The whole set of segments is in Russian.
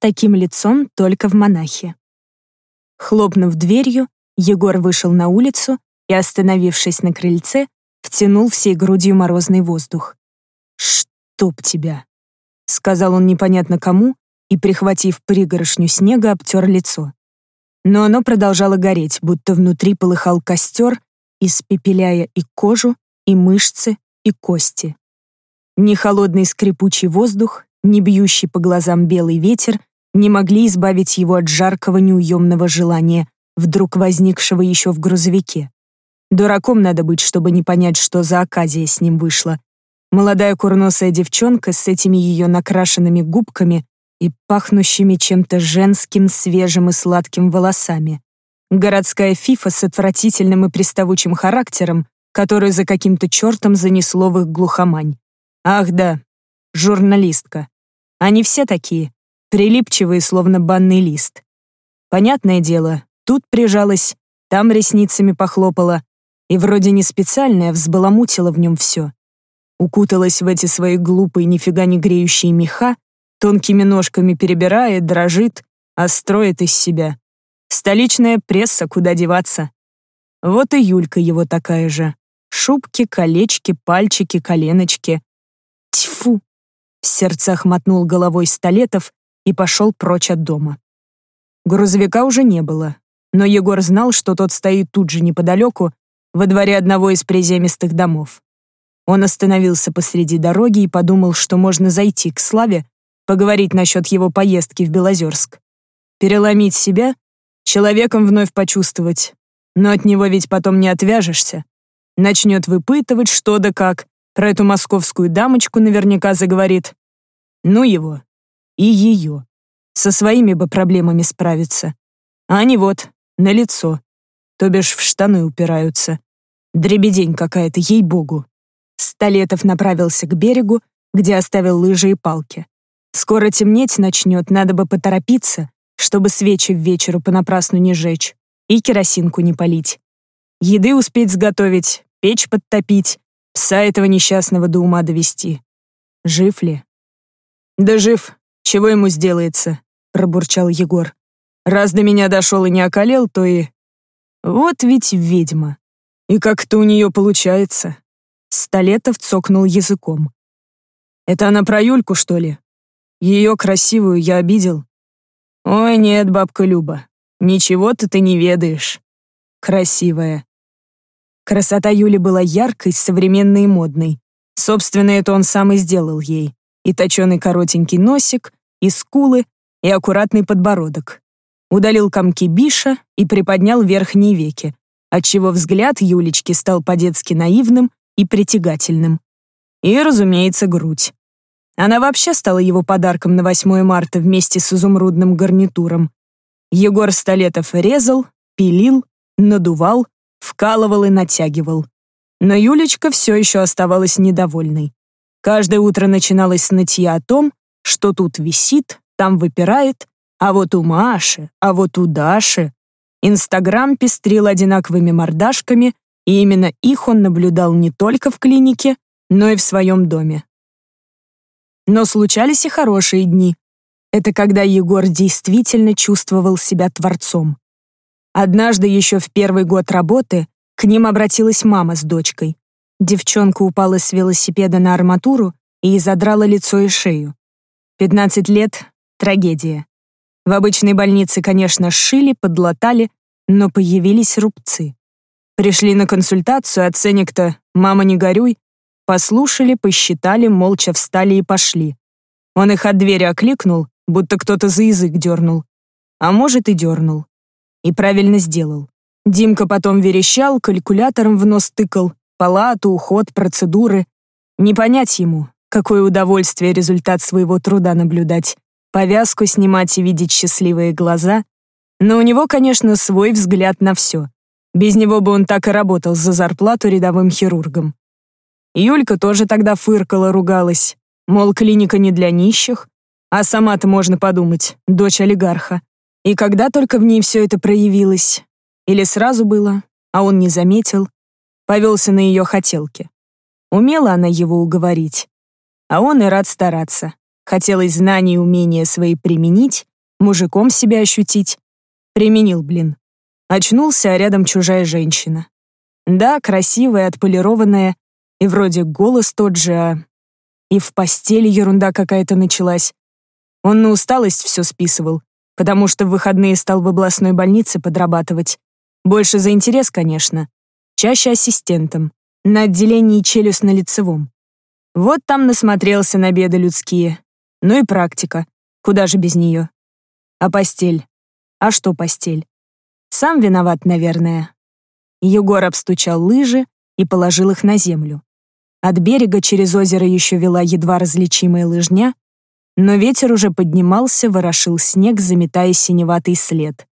таким лицом только в монахе. Хлопнув дверью, Егор вышел на улицу и, остановившись на крыльце, втянул всей грудью морозный воздух. «Чтоб тебя!» — сказал он непонятно кому и, прихватив пригорошню снега, обтер лицо. Но оно продолжало гореть, будто внутри полыхал костер, испепеляя и кожу, и мышцы, и кости. Ни холодный скрипучий воздух, ни бьющий по глазам белый ветер не могли избавить его от жаркого неуемного желания, вдруг возникшего еще в грузовике. Дураком надо быть, чтобы не понять, что за оказия с ним вышла. Молодая курносая девчонка с этими ее накрашенными губками и пахнущими чем-то женским, свежим и сладким волосами. Городская фифа с отвратительным и приставучим характером, которую за каким-то чертом занесло в их глухомань. Ах да, журналистка. Они все такие, прилипчивые, словно банный лист. Понятное дело, тут прижалась, там ресницами похлопала, и вроде не специальная взбаламутила в нем все. Укуталась в эти свои глупые, нифига не греющие меха, тонкими ножками перебирает, дрожит, а строит из себя. Столичная пресса, куда деваться. Вот и Юлька его такая же. Шубки, колечки, пальчики, коленочки. Тьфу! В сердцах мотнул головой Столетов и пошел прочь от дома. Грузовика уже не было, но Егор знал, что тот стоит тут же неподалеку, во дворе одного из приземистых домов. Он остановился посреди дороги и подумал, что можно зайти к Славе, поговорить насчет его поездки в Белозерск. Переломить себя, человеком вновь почувствовать, но от него ведь потом не отвяжешься. Начнет выпытывать, что да как, про эту московскую дамочку наверняка заговорит. Ну его. И ее. Со своими бы проблемами справиться. А они вот, на лицо то бишь в штаны упираются. Дребедень какая-то, ей-богу. Столетов направился к берегу, где оставил лыжи и палки. Скоро темнеть начнет, надо бы поторопиться, чтобы свечи в вечеру понапрасну не жечь и керосинку не полить. Еды успеть сготовить, печь подтопить, пса этого несчастного до ума довести. Жив ли? Да жив. Чего ему сделается? Пробурчал Егор. Раз до меня дошел и не околел, то и вот ведь ведьма. И как-то у нее получается. Столетов цокнул языком. Это она про Юльку, что ли? Ее красивую я обидел? Ой, нет, бабка Люба, ничего-то ты не ведаешь. Красивая. Красота Юли была яркой, современной и модной. Собственно, это он сам и сделал ей. И точеный коротенький носик, и скулы, и аккуратный подбородок удалил комки биша и приподнял верхние веки, отчего взгляд Юлечки стал по-детски наивным и притягательным. И, разумеется, грудь. Она вообще стала его подарком на 8 марта вместе с изумрудным гарнитуром. Егор Столетов резал, пилил, надувал, вкалывал и натягивал. Но Юлечка все еще оставалась недовольной. Каждое утро начиналось с нытья о том, что тут висит, там выпирает, а вот у Маши, а вот у Даши Инстаграм пестрил одинаковыми мордашками, и именно их он наблюдал не только в клинике, но и в своем доме. Но случались и хорошие дни. Это когда Егор действительно чувствовал себя творцом. Однажды еще в первый год работы к ним обратилась мама с дочкой. Девчонка упала с велосипеда на арматуру и задрала лицо и шею. 15 лет — трагедия. В обычной больнице, конечно, сшили, подлатали, но появились рубцы. Пришли на консультацию, а ценник-то «мама, не горюй», послушали, посчитали, молча встали и пошли. Он их от двери окликнул, будто кто-то за язык дернул. А может, и дернул. И правильно сделал. Димка потом верещал, калькулятором в нос тыкал, палату, уход, процедуры. Не понять ему, какое удовольствие результат своего труда наблюдать повязку снимать и видеть счастливые глаза. Но у него, конечно, свой взгляд на все. Без него бы он так и работал за зарплату рядовым хирургом. Юлька тоже тогда фыркала, ругалась. Мол, клиника не для нищих. А сама-то, можно подумать, дочь олигарха. И когда только в ней все это проявилось? Или сразу было, а он не заметил? Повелся на ее хотелки. Умела она его уговорить. А он и рад стараться. Хотелось знания и умения свои применить мужиком себя ощутить. Применил, блин. Очнулся, а рядом чужая женщина. Да, красивая, отполированная, и вроде голос тот же, а... И в постели ерунда какая-то началась. Он на усталость все списывал, потому что в выходные стал в областной больнице подрабатывать. Больше за интерес, конечно. Чаще ассистентом. На отделении челюстно-лицевом. Вот там насмотрелся на беды людские. Ну и практика. Куда же без нее? А постель? А что постель? Сам виноват, наверное. Егор обстучал лыжи и положил их на землю. От берега через озеро еще вела едва различимая лыжня, но ветер уже поднимался, ворошил снег, заметая синеватый след.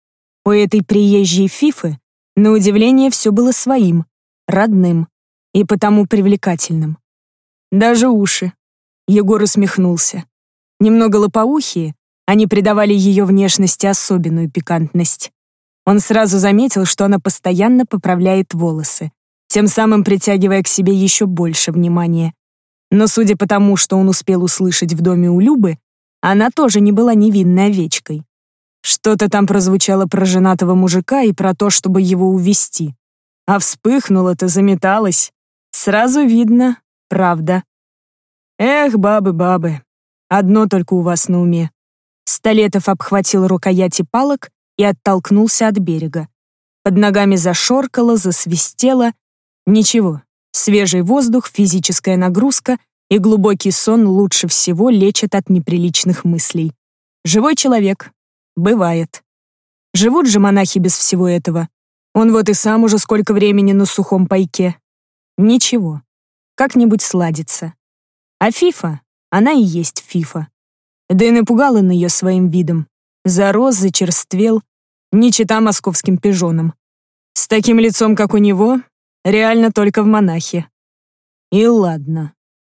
У этой приезжей фифы, на удивление, все было своим, родным и потому привлекательным. Даже уши. Егор усмехнулся. Немного лопоухие, они придавали ее внешности особенную пикантность. Он сразу заметил, что она постоянно поправляет волосы, тем самым притягивая к себе еще больше внимания. Но судя по тому, что он успел услышать в доме у Любы, она тоже не была невинной овечкой. Что-то там прозвучало про женатого мужика и про то, чтобы его увести. А вспыхнуло-то, заметалось. Сразу видно, правда. Эх, бабы-бабы, одно только у вас на уме. Столетов обхватил рукояти палок и оттолкнулся от берега. Под ногами зашоркало, засвистело. Ничего, свежий воздух, физическая нагрузка и глубокий сон лучше всего лечат от неприличных мыслей. Живой человек. Бывает. Живут же монахи без всего этого. Он вот и сам уже сколько времени на сухом пайке. Ничего. Как-нибудь сладится. А Фифа, она и есть Фифа. Да и напугал он ее своим видом. Зарос, зачерствел, не чита московским пижонам. С таким лицом, как у него, реально только в монахе. И ладно.